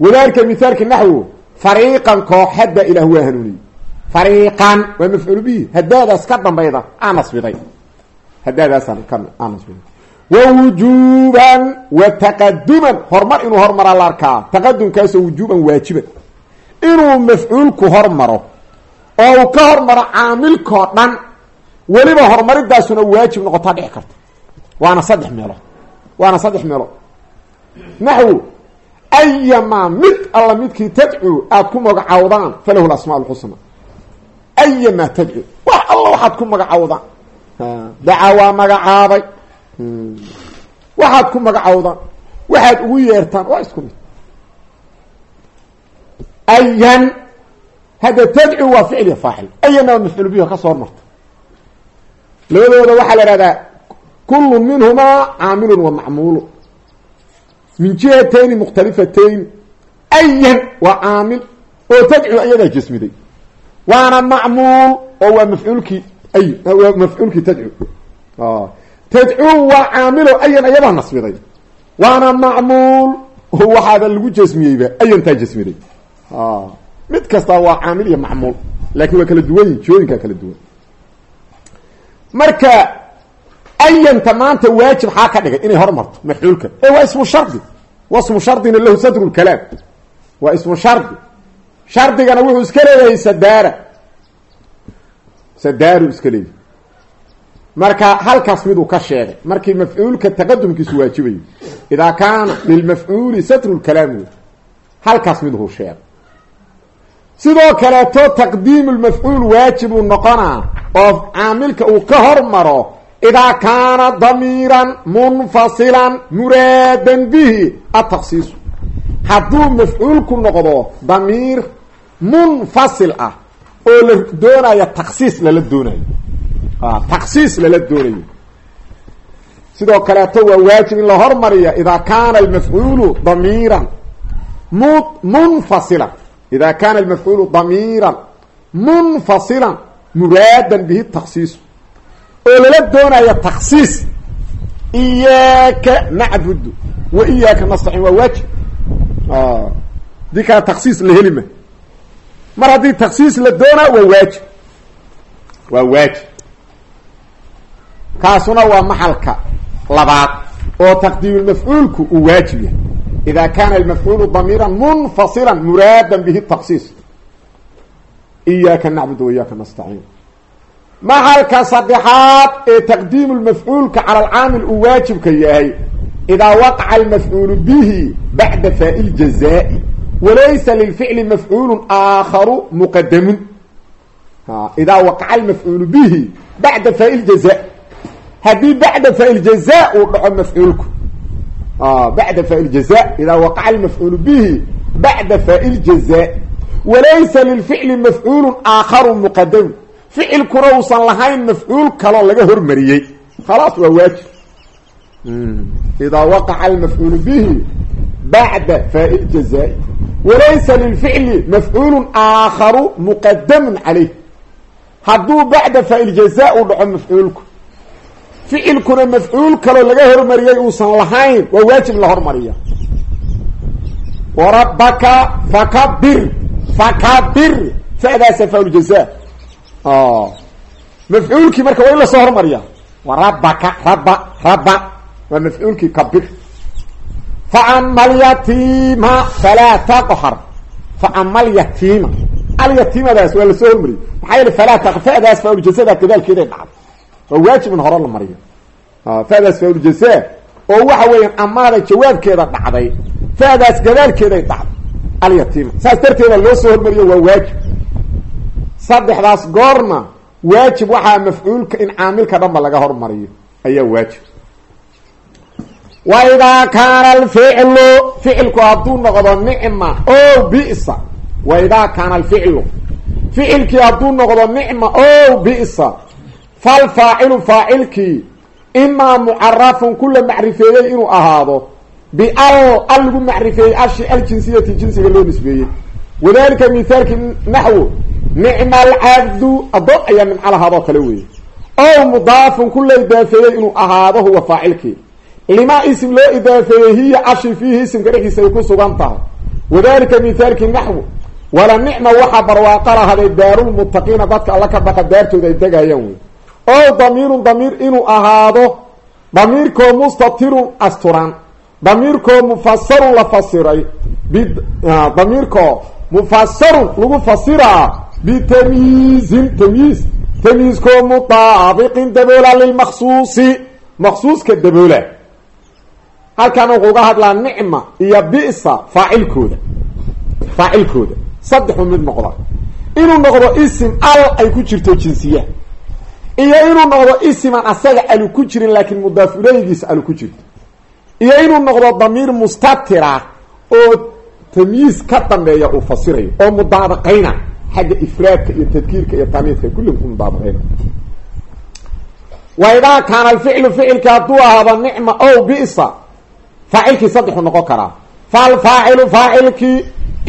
Speaker 1: Wadaalika mithaalka naxwo fariiqan koox hadda ilaah waa hanuuniyey fariiqan waa mafcuul bihi hadaadaas ka dambayda aa nasbiday nasbiday wa wujuuban wa taqaduman horumar inuu hormaraa la arkaa. Taqadumkaasoo wujuuban waajiban. Inuu mafcuulku hormaro oo uu ka hormaro caamilkao dhan weliba horumaridaasuna waajib noqotaa dhici karta. Waana saddex meelood waana saddex meelood naxwu ayamaa mid alla midkii tadcuu aada ku magacawdaan falahu lasmaa lxusna ayamaa tadcuu. Wax alla waxaad ku magacawdaan dacaa waa magacaabay. Waxaad ku magacawdaan waxaad ugu yeertaan. Waa isku mid. Ayan hadda tadcuu waa ficil iyo faacil. Ayana waa mafcuul bihi ka soo hormarta labadooda waxaa la ihahdaa kullu minhumaa caamilun wa macmuulu. Min jihatayni mukhtalifatayn. Ayan waa caamil. Oo tadcuu ayadaa jasmiday waana macmuul oo waa mafcuulkii ay mafcuulkii tadcuu tadcuu waa caamilo ayan ayadaa nasbiday. Waana macmuul. Waxaaba lagu jasmiyeyba ayantaa jasmiday. Mid kastaa waa caamil iyo macmuul laakiin waa kala duwan jooyinkaa kala duwan. Marka ayanta maanta waajib xaa ka dhigay inay hormarto mafcuulka. Ee waa ismu shardi. Wasmu shardina lahu sadru lkalaam waa ismu shardi. Shardigana wuxuu iska leeyahay sadaaru iska leeyahay marka halkaas miduu ka sheegay markii mafcuulka taqadumkiisu waajibayo idaa kaana lilmafcuuli satru lkalaam wey halkaas miduu sheegay. Sidoo kaleeto taqdiimu lmafcuul waajibuu noqonaa oo caamilka uu ka hormaro idaa kaana damiiran munfasilan muraadan bihi ataksiisu hadduu mafcuulku noqdo damiir munfasil ah oo la doonayo taksiis lala doonayo. Taksiis lala doonayo. Sidoo kaleeto waa waajib in la hormariya idaa kaana almafcuulu damiiran mu munfasilan. Ida kaana almafcuulu damiiran munfasilan muraadan bihi taksiisu oo lala doonayo taksiis iyaaka nacbudu wa iyaaka nastaciin waa waajib. Hadii kale taksiis la mar haddii taksiis la doonaa waa waajib. Waa waajib. Kaasuna waa maxalka labaad oo taqdiimulmafcuulku uu waajib yahay. Ida kaana almafcuulu damiira munfasila muraada bihi taksiis iyaaka nacbud wa iyaaka nastaciin. Maxalka saddexaad ee taqdiimu lmafcuulka cala alcaamil uu waajibka yahay idaa waqaca almafcuulu bihi bacda faa'i jazaa'i walaysa lilficli mafcuulu aakharu muqadamun idaa waqaca almafcuulu bihi bacda faa'i ljazaa haddii bacda faa'i ljazaa uu dhaco mafcuulku bacda faa'i ljazaa idaa waqaca almafcuulu bihi bacda faa'i ljazaa walaysa lilficli mafcuulu aakharu muqadamun ficilkuna uusan lahayn mafcuul kaloo laga hormariyey khalaas waa waajib idaa waqaca almafcuulu bihi bacda faa'i ljazaa'i walaysa lilficli mafcuulu aakharu muqadamun calayh. Hadduu bacda faa'iljazaa uu dhaco mafcuulku ficilkuna mafcuul kaloo laga hormariyey uusan lahayn waa waajib in la hormariya. Warabbaka fakabir fakabir fa'daasa faauljaza mafcuulkii marka waa in la soo hormariya. Warabbaka rabba rabba waa mafcuulkii kabir faama alyatiima falaa taqhar faama alyatiima alyatiimadaas waa la soo hormariyey maxaa yeele falaa ta fa'daas faauljazadaa gadaalkeeday dhacday waa waajib in hore la mariyo fa'daas faauljaza oo waxa weeyaan amaada jawaabkeeda dhacday fa'daas gadaalkeeday dhacday alyatiima saas darteeda loo soo hormariyo waa waajib saddexdaas goorna waajib waxaa mafcuulka in caamilka dhanba laga hormariyo ayaa waajib wa idaa kaana alficlu ficilku hadduu noqdo nicma o bisa wa idaa kaana alficlu ficilkii hadduu noqdo nicma o bisa falfaacilu faacilkii imaa mucarafun ku la macrifeeyey inuu ahaado bial al lagu macrifeeyey ashi aljinsiyati jinsiga loo nisbeeyey wadalika mithaalki naxwu nicma alcabdu addoon ayaa nimco lahaadoo kale weeye ow mudaafun ku la idaafeeyey inuu ahaado huwa faacilkii lima isim loo idaafeeyey hiya ashi fiihi isimka dhexdiisa ay ku sugan tahay. Wadalika mithaalki naxwu wala nicma waxaa barwaaqo lahaday daarulmuttaqiina dadka alla ka baqa daartooda ay degayaan wey ow damiirun damiir inuu ahaado damiirkoo mustatirun asturan damiirkoo mufasarun la fasiray damiirkoo mufasarun lagu fasiraa bitamyiizin tamyiiz tamyiizkoo mutaabiqin daboola lilmaksuusi maksuuska daboola halkan wuxuu uga hadlaa nicma iyo bisa faacilkooda. Faacilkooda. Saddexu mid noqda. Inuu noqdo isim al ay ku jirto jinsiya. Iyo inuu noqdo isiman asaga alu ku jirin laakiin mudaaf ileygiisa alu ku jirto. Iyo inuu noqdo damiir mustatira oo tamyiiz ka dambeeya uu fasirayo oo mudaabaqayna xagga ifraadka iyo tadkiirka iyo taniidka kulli ku mudaabaqayna. Wa idaa kaana alficlu ficilka hadduu ahaado nicma ow bisa faacilkii saddexu noqon karaa falfaacilu faacilkii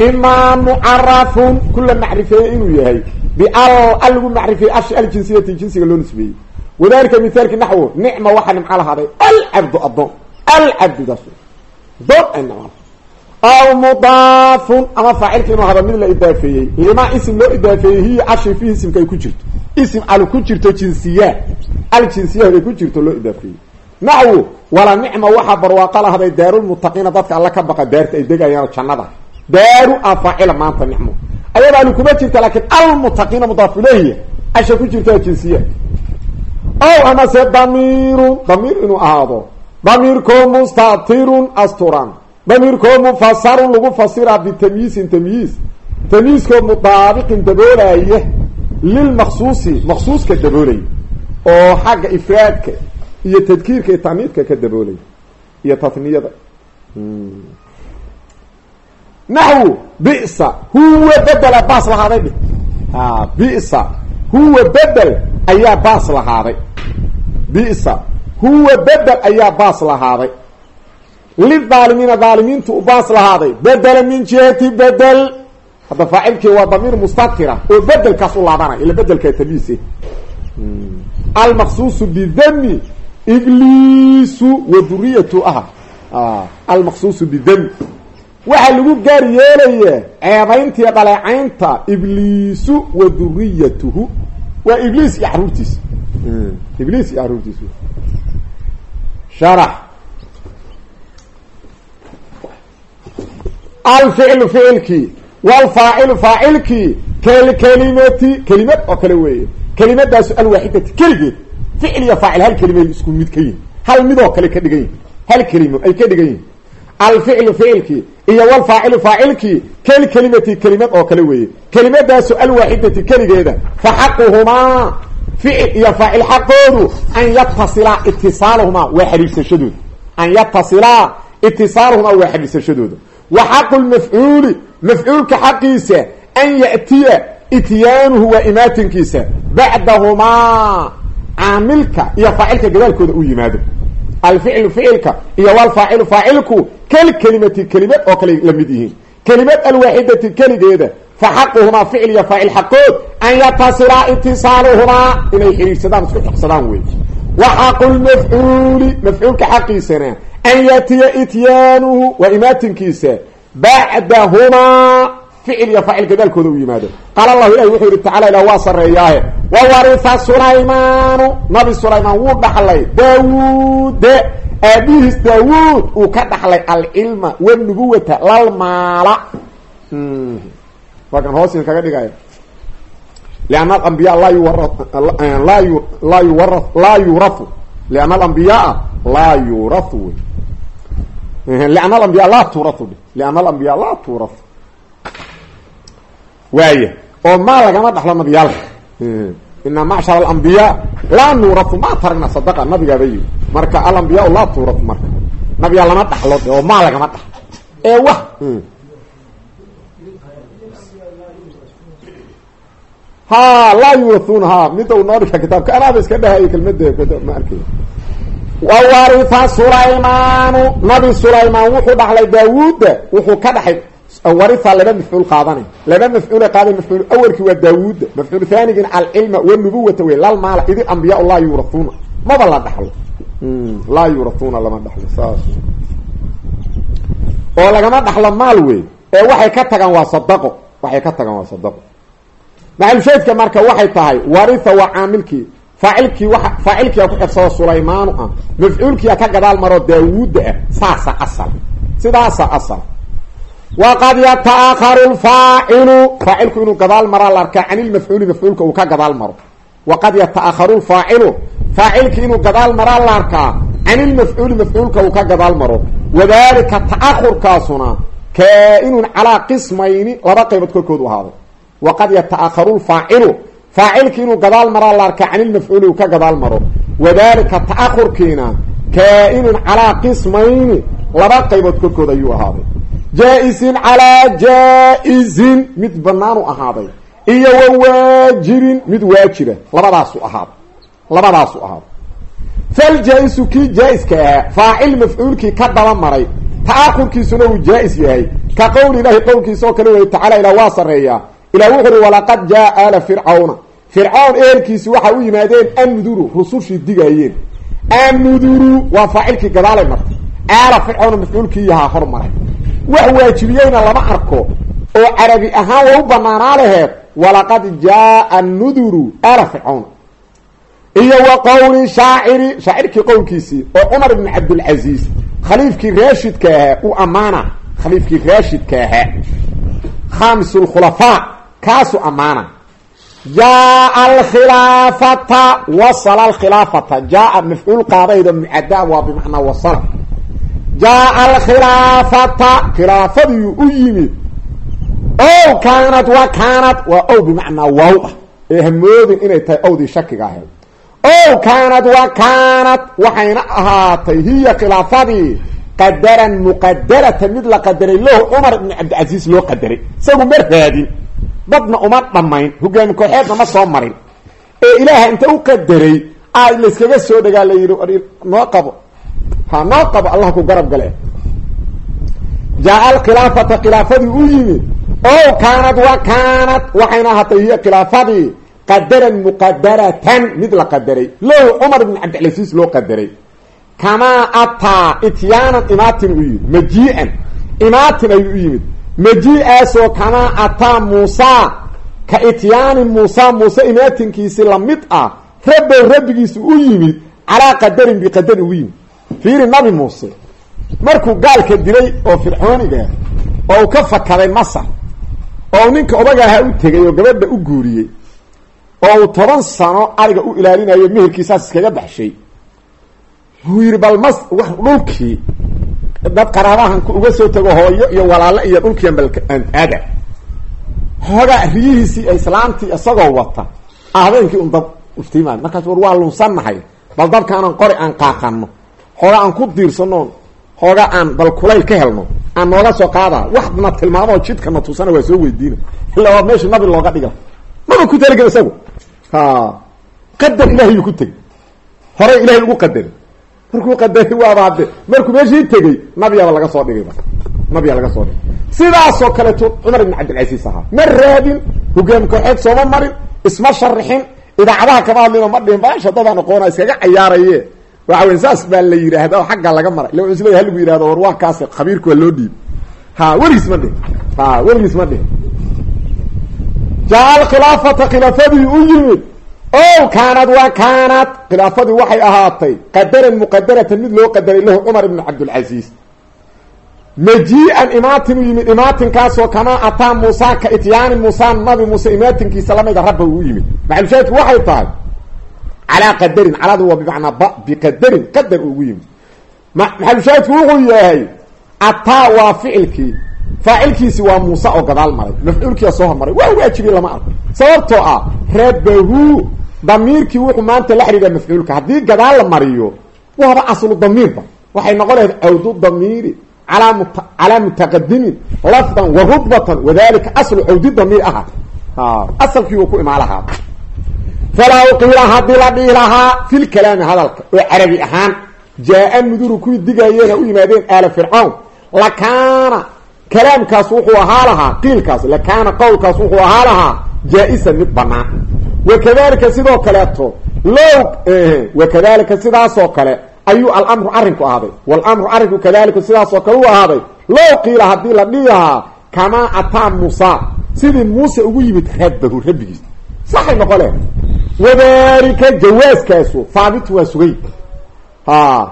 Speaker 1: imaa mucarafun kula macrifeeye inuu yahay bial al lagu macrifeeyey ashi aljinsiyati jinsiga loo nisbeeyey wadalika mithaalki naxwo nicma waxaa nimco lahaaday alcabdu adoon alcabdu daas doon ay nimco aw mudaafun ama faacilki inuu hado mid la idaafeeyey limaa isim loo idaafeeyey hiya ashi fihi isimka ay ku jirto isim al ku jirto jinsiya al jinsiyahood ay ku jirto loo idaafeeyey naxwo wala nicma waxaa barwaaqo lahday daarulmutaqiina dadka alla ka baqa daarta ay degayaan jannada. Daaru a faacila maanta nicmo ayada ali kuma jirta laakiin almutaqiina mudaaf ilayhiya asha ku jirta jinsiya. Ow amase damiirun damiir inuu ahaado. Damiirkoo mustatirun asturan. Damiirkoo mufasarun lagu fasiraa bitamyiizin tamyiiz tamyiizkoo mudaabiqin daboolaya lilmaqsuusi maqsuuska daboolaya oo xagga ifraadka iyo tadkiirka iyo taniidka ka daboolaya iyo taniyada naxwu bisa huwa bedela baas lahaaday dhe bisa huwa bedel ayaa baas lahaaday. Bisa huwa bedel ayaa baas lahaaday. Lidaalimiina daalimiintu u baas lahaaday. Bedela min jihati bedel hadda faacilkii waa damiir mustatira oo bedelkaas u laabanay ila bedelkaa tamiise almaqsuusu bidami ibliisu wa duriyatu aha almaqsuusu bidami waxaa lagu gaar yeelayaa ceebayntiiyo dhaleecaynta ibliisu wa duriyatuhu waa ibliis iyo caruurtiisa ibliis iyo caruurtiisa sharax. Alficlu ficilkii walfaacilu faacilkii kalkelimati kelimad oo kale weeye. Kelimadaasu alwaaxidati keligeed ficil iyo faacil hal kelimay isku mid ka yihiin hal midoo kale ka dhigan yihiin hal kelimo ay ka dhigan yihiin alficlu ficilkii iyo walfaacilu faacilkii keli kelimati kelimad oo kale weeye. Kelimadaasu alwaaxidati keligeeda fa xaquhumaa ficil iyo faacil xaqoodu an yatasilaa itisaaluhumaa waa xidhiirsashadooda an yatasilaa itisaaluhumaa waa xidhiirsashadooda wa xaqu lmafcuuli mafcuulka xaqiisa an ya'tiya ityaanuhu waa imaatinkiisa bacdahumaa caamilka iyo faacilka gadaalkooda u yimaado. Alficlu ficilka iyo walfaacilu faacilku kal kelimati kelimad oo kale la yihiin. Kelimad alwaaxidati keligeeda fa ficil iyo faacil xaqood an yatasilaa itisaaluhumaa inay xidhiidsadaan isku xoqsadaan wey wa lmafcuuli mafcuulka xaqiisana an yatiya ityaanuhu waa imaatinkiisa bacdahumaa ficil iyo faacil gadaalkooda u yimaado. Qaala allahu ilahi wuxuu yihi tacala ilah waa sareeyaahe wa warisa sulaymaanu. Nabi sulaymaan wuu dhaxlay. Daawuude aabihiis daawuud uu ka dhaxlay alcilma wnubuwata lalmaala waa kan hoos kaga dhigaya lianna alambiyaa laa yuwara laa yu laa yuwara laa yurathu. Lianna alambiyaaa laa yurathu. Wey laa turathu waaya oo maa lagama dhaxlo nabiyaalka ina macshar alambiyaa laa nuuratu ma taragna sadaqa nabigaaba yiri marka alambiyaa laa tuuratu marka. Nabiyaa lama dhaxlo de oo maa lagama dhaxlo. Ee wa ha laa yuurathuna ha. Mida u noo dhigta kitaabka anaaba iska dhahaya kelmada ma arkay. Wa waritha sulaymaanu nabi sulaymaan wuxuu dhaxlay daawuuda wuxuu ka dhaxay waritha laba mafcuul qaadanay laba mafcuula qaaday mafcuul awalkii waa daawuuda mafcuul thaanigina alcilma wanubuwata wey lalmaala idi ambiyaa laa yuurathuna maba la dhaxlo laa yuurathuna lama dhaxlo saas oo lagama dhaxlo maal wey ee waxay ka tagaan waa sadaqo waxay ka tagaan waa sadaqo maxalusheedka marka waxay tahay waritha waa caamilkii faacilkii wa faacilkiia ku xirsado sulaymaanu ah mafcuulkiia ka gadaal maro daawuudda ah saasa asal sidaasa asal waqad yataakharu lfaacilu faacilku inuu gadaal maraa la arkaa can ilmafcuuli mafcuulka uu ka gadaal maro waqad yataakharu lfaacilu faacilki inuu gadaal maraa la arkaa can ilmafcuuli mafcuulka uu ka gadaal maro wadalika ta'ahurkaasuna kaa-inun calaa qismayni laba qaybood korkood u ahaaday waqad yataakharu lfaacilu faacilki inuu gadaal maraa la arkaa can ilmafcuuli uu ka gadaal maro wadalika ta'ahurkiina kaa-inun calaa qismayni laba qaybood korkood ayuu ahaaday jaa-isin calaa jaa-izin mid banaanu ahaaday. Iyo wa waajibin mid waajira. Labadaasu ahaaday labadaasu ahaaday faljaa-isu kii jaa-iska ahaa faacil mafcuulkii ka daba maray ta'akurkiisuna uu jaa-is yahay. Ka qowli ilaahi qowlkiisa oo kale wey tacala ilah waa sarreeyaa. Ilah wuxu uhi walaqad jaa aala fircawna fircawn ehelkiisi waxaa u yimaadeen annuduru rusushii digaayeen. Annuduru waa faacilkii gadaalay martay. Aala fircawna mafcuulkii yahaa hormaray wax waajibiyeyna lama arko oo carabi ahaan way u banaanaa laheed walaqad jaaa annuduru aala fircawna iyo wa qowli shaaciri shaacirkii qowlkiisii oo cumar ibn cabdilcaziiz khaliifkii raashidka ahaa uu ammaana khaliifkii raashidka ahaa. Khamis lkhulafaa kaasuu ammaana. Jaaa alkhilaafata wasala alkhilaafata. Jaaa mafcuul qaadayda mucaddaa waa bimacnaa wasala jaaa alkhilaafata khilaafadiiu u yimid ow kaanad wa kaanad waa ow bimacnaa waaw ah ee hamoodin inay tahay owdii shakiga ahayd. Ow kaanad wa kaanad waxayna ahaatay hiya khilaafadii qadaran muqadaratan mid la qadaray lahu cumar ibn cabdilcasiis loo qadaray. Isagu ma raadin dadna uma dhammayn hogaami kooxeedna ma soo marin. Ee ilaaha inta u qadaray a layskaga soo dhagaa la yidhi noo qabo ha noo qabo allah ku garab gale. Jaa alkhilaafata khilaafadii u yimid ow kaanad wa kaanad waxayna ahaatay hiya khilaafadii qadaran muqadaratan mid la qadaray. Lahu cumar ibn cabdilcasiis loo qadaray. Kamaa ataa ityaanan imaatin u yimid majii'an imaatin ayuu u yimid. Maji-aasoo kamaa ataa muusaa ka ityaani muusa muuse imaatinkiisi la mid ah rabbow rabbigiisa u yimid calaa qadarin biqadarin ugu yimid fiiri nabi muuse. Markuu gaalka dilay oo fircooniga oo uu ka fakaday masar oo uu ninka odaga ahaa u tegay oo gabadha u guuriyey oo uu toban sano ariga u ilaalinayo meherkiisaas iskaga baxshay wuu yidhi bal mas dhulkii dad qaraabahan uga soo tago hooyo iyo walaalo iyo dhulkiian balada hoogaa riyihiisii islaamtii isagoo wata habeenkii un dab iftiimaay markaas war waa lunsannahay bal dabkaanan qori aan qaaqano hoogaa aan ku diirsano hoogaa aan bal kulayl ka helno aan nooga soo qaada waxna tilmaamo jidkana tusana waa soo weydiina ilaa waa meesha nabi looga dhiga. Maba ku talagel isagu? Qadar ilaahiyuu ku tegey horay ilahay ugu qadari. Markuu qadari waaba hadde markuu meeshii tegey nabiyaba laga soo dhigayba nabiya laga soo dhigay. Sidaasoo kaleeto cumar ibn cabdilcasiis ahaa. Ma raadin hogaam kooxeed sooma marin isma sharixin idaacadaha kama hadlino ma dhihin baasha dadaan aqoona iskaga cayaaraye waxa wey saas baa la yidhaahda oo xagga laga maray. Wuxuu isleeyahy halagu yidhahdo war waa kaas khabiirku waa loo dhiib. Ha weligiis ma dhihin ha weligiis ma dhihin jaa alkhilaafata khilaafadii u yimid. Ow kaanad wa kaanad. Khilaafadii waxay ahaatay qadaran muqadaratan mid loo qadaray lahu cumar ibn cabdilcasiis maji-an imaatin u yimid imaatinkaasoo kamaa ataa muusa ka ityaani muusa nabi muuse imaatinkiisa lamida rabba uu yimid. Maxalushaahidku waxay tahay calaa qadarin calaadu waa bimacnaa b biqadarin qadar ugu yimid. Maxalushaahidku wuxuu yahay ataa waa ficilkii. Faacilkiisi waa muuse oo gadaal maray. Mafcuulkiia soo hormaray. Waa waajibiye lama arko. Sababtoo ah rabahu damiirkii wuxuu maanta la xidhiidha mafcuulka. Haddii gadaal la mariyo waaba aslu damiirba waxay noqon lahayd cawdu damiiri calaa mutaqadimin lafdan wa rudbatan wadalika aslu cawdi damiir aha. Asalkii uu ku imaalahaa falaw qiila haddii la dhihi lahaa fi lkalaami hadalka oo carabi ahaan jaa-a nuduru kuwii digayeena u yimaadeen aala fircawn lakaana kalaamkaas wuxuu ahaa lahaa qiilkaas lakaana qowlkaas wuxuu ahaa lahaa jaa-isan mid banaan wakadalika sidoo kaleeto low wakadalika sidaasoo kale ayuu alamru arrinku ahaaday. Walamru arrinku kadalika sidaasoo kale u ahaaday low qiila haddii la dhihi lahaa kamaa ataa muusa sidii muuse ugu yimid rabbahu rabbigiis saxay noqoleen wadalika jawaaskaasu haabitu waa sugay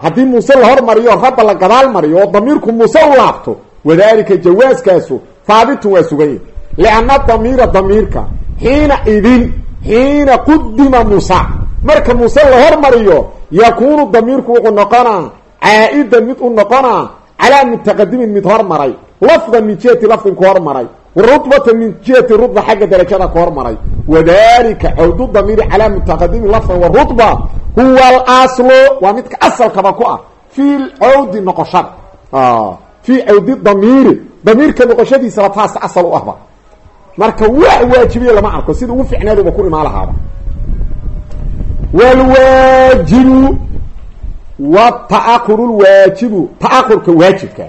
Speaker 1: haddii muuse la hormariyo rabba la gadaal mariyo oo damiirku muuse u laabto wadalika jawaaskaasu haabitun waa sugan yahi lianna damiira damiirka xiina idin xiina qudima musa marka muuse la hormariyo yakuunu damiirku wuxuu noqonaa caa-idan mid u noqonaa calaa mutaqadimin mid hormaray lafdan min jihati lafdin ku hormaray rudbatan min jihati rudba xagga darajada ku hormaray. Wadalika cawdu damiiri calaa mutaqadimin lafdan wa rudba huwa alaslu waa midka asalkaba ku ah fi cawdi noqoshada fii cawdi damiiri damiirka noqoshadiisaba taas asal u ahba marka wax waajibiye lama arko sida ugu ficneeduba ku imaan lahaaba wlwaajibu wataaquru lwaajibu taaqurka waajibka.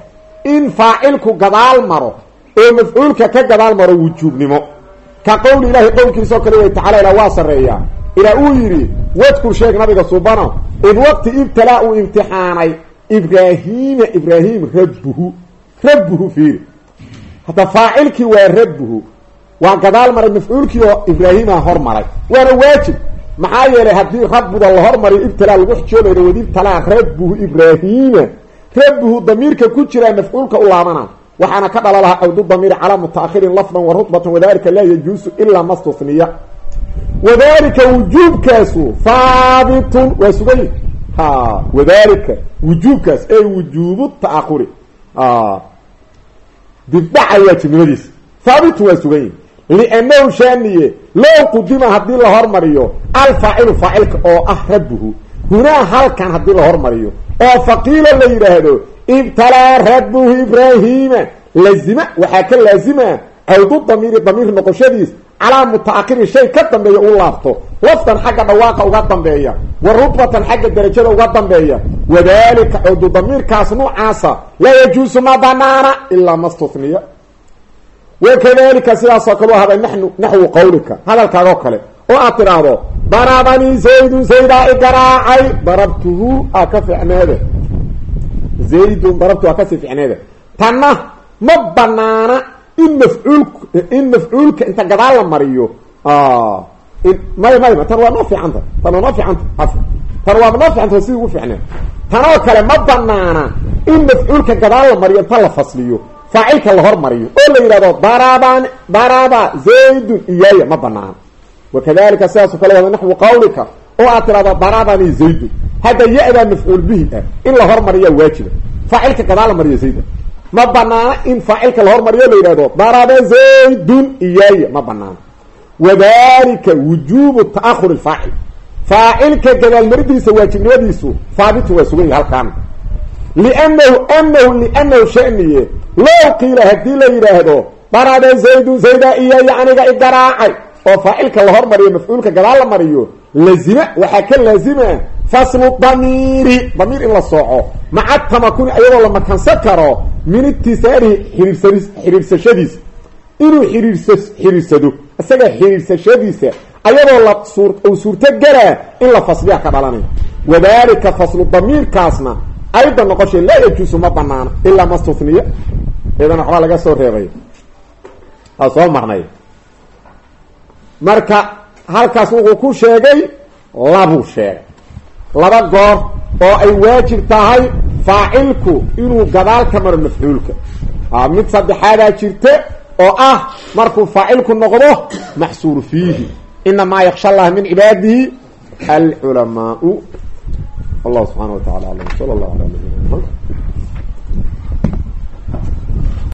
Speaker 1: In faacilku gadaal maro oo mafcuulka ka gadaal maro wujuubnimo. Ka qowli ilaahi qowlkiisao kale way tacala ilaa waa sarreeyaa ilaa uu yidhi wadkur sheeg nabiga subano id waqti ibtalaa uu imtixaanay ibraahiima ibraahim rabbuhu rabbuhu fiiri. Hadda faacilkii waa rabbuhu waa gadaal maray mafcuulkii oo ibraahima hormaray waana waajib. Maxaa yeelay haddii rabbuda la hormariyo ibtilaa lagu xijoolayna wad ibtalaa rabbuhu ibraahiima. Rabbuhu damiirka ku jiraa mafcuulka u laabana waxaana ka dhala lahaa cawdu damiiri calaa mutaakhirin lafdan wa rutbatan wadalika laa yajuusu ilaa mastuniya wadalika wujuubkaasu haabitun waa sugay ha wadalika wujuubkaas ey wujuubu taakuri dibdhaca waajibnimadiisa haabitun waa sugan yihi liannahu shaaniye low qudima haddii la hormariyo alfaacilu faacilka oo ah rabbuhu. Hunaa halkan haddii la hormariyo. Oo faqiila la yidhaahdo ibtalaa rabbuhu ibraahiima lazima waxaa ka laazima cawdu damiiri damiir noqoshadiis calaa mutaakirin shay ka dambeeya u laabto. Lafdan xagga dhawaaqa uga dambeeya wa rudbatan xagga darajada uga dambeeya. Wadalika cawdu damiirkaas nuucaasa laa yajuusu ma banaana ilaa mastuniya wakadalika sidaasoo kale u ahaba nanu naxwu qawlika. Hadalkaagoo kale oo aad tidhaahdo darabanii zaydun zaydaa i garaacay. Darabtuhu a ka ficneede zaydun darabtu a ka sii ficneede tanna ma banaana in mafcuulk in mafcuulka inta gadaal la mariyo. May may tan waa noo fiicanta tan waa noo fiicanta tan waa noo fiicanta sidii ugu ficneed tanoo kale ma banaana in mafcuulka gadaal la mariyo inta la fasliyo faacilka la hormariyo oo la yidhahdo daraban daraba zaydun iyaaya ma banaana wakadalika sidaasoo kale wada naxwu qawlika. Oo aad tidhahdo darabanii zaydun hadda ya-daa mafcuul bihi ah in la hormariyaa waajiba faacilka gadaal la mariyo zaydan ma banaana in faacilka la hormariyo la yidhahdo daraba zaydun iyaaya ma banaana wadalika wujubu ta'ahur faacil faacilka gadaalmaridiisa waajibnimadiisu haabitun waa sugan yahay halkaana liannahu anahu liannahu shaniye low qiila haddii la yidhaahdo daraba zaydun zayda iyaaya aniga i garaacay oo faacilka la mafcuulka gadaal la mariyo lazima waxaa ka laazima faslu damiiri damiir in la sooco. Maca tamakuni ayadoo la makansan karo min itisaarihi xiriirsa xiriirsashadiisa inuu xiriirsa xiriirsado isaga xiriirsashadiisa ayadoo la suur uu suurto galaa in la fasliya ka dhalanayo wadalika faslu damiirkaasna ayda noqoshay laa yajuusu ma banaana ilaa mastuniya idan waxbaa laga soo reebay. Waa soo marnay. Marka halkaas wuxuu ku sheegay labuu sheegay. Laba goor oo ay waajib tahay faacilku inuu gadaal ka maro mafcuulka. Mid saddexaadaa jirta oo ah markuu faacilku noqdo maxsuur fiihi. Inamaa yaksha allaha min cibaadihi alculamaau allah subxana wa tacala alam. Sala allah ala nabina mxamed